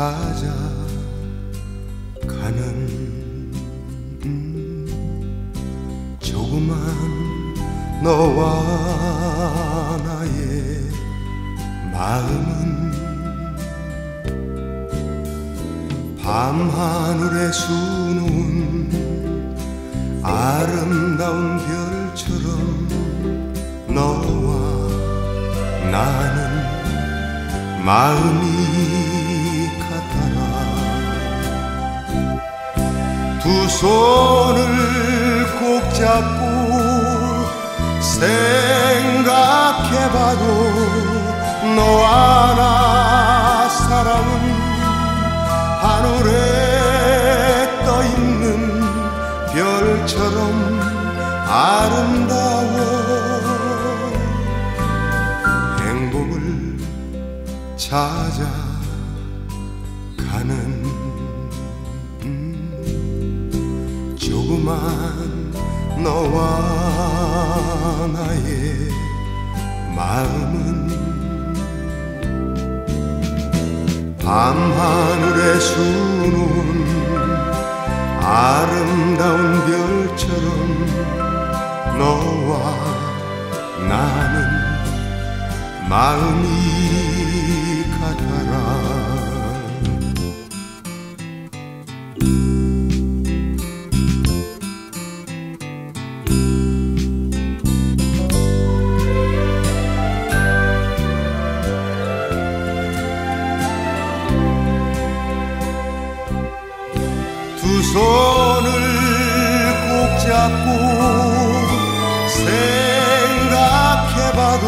찾아가는 음, 조그만 너와 나의 마음은 밤하늘에 수놓은 아름다운 별처럼 너와 나는 마음이 두 손을 꼭 잡고 생각해봐도 너와 나 사랑은 하늘에 떠있는 별처럼 아름다워. 행복을 찾아 그만 너와 나의 마음은 밤하늘에 수놓은 아름다운 별처럼 너와 나는 마음이 같아라 꼭 잡고 생각해봐도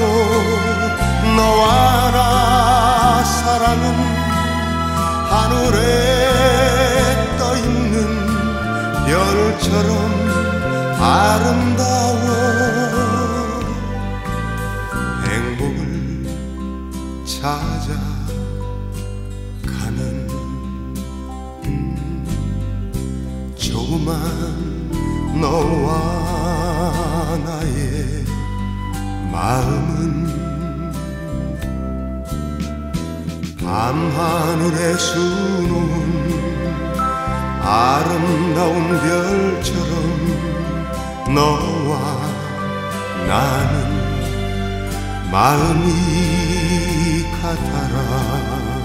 너와 나 사랑은 하늘에 떠있는 별처럼 아름다워. 행복을 찾아 가는 조그만 너와 나의 마음은 밤하늘에 수놓은 아름다운 별처럼 너와 나는 마음이 같아라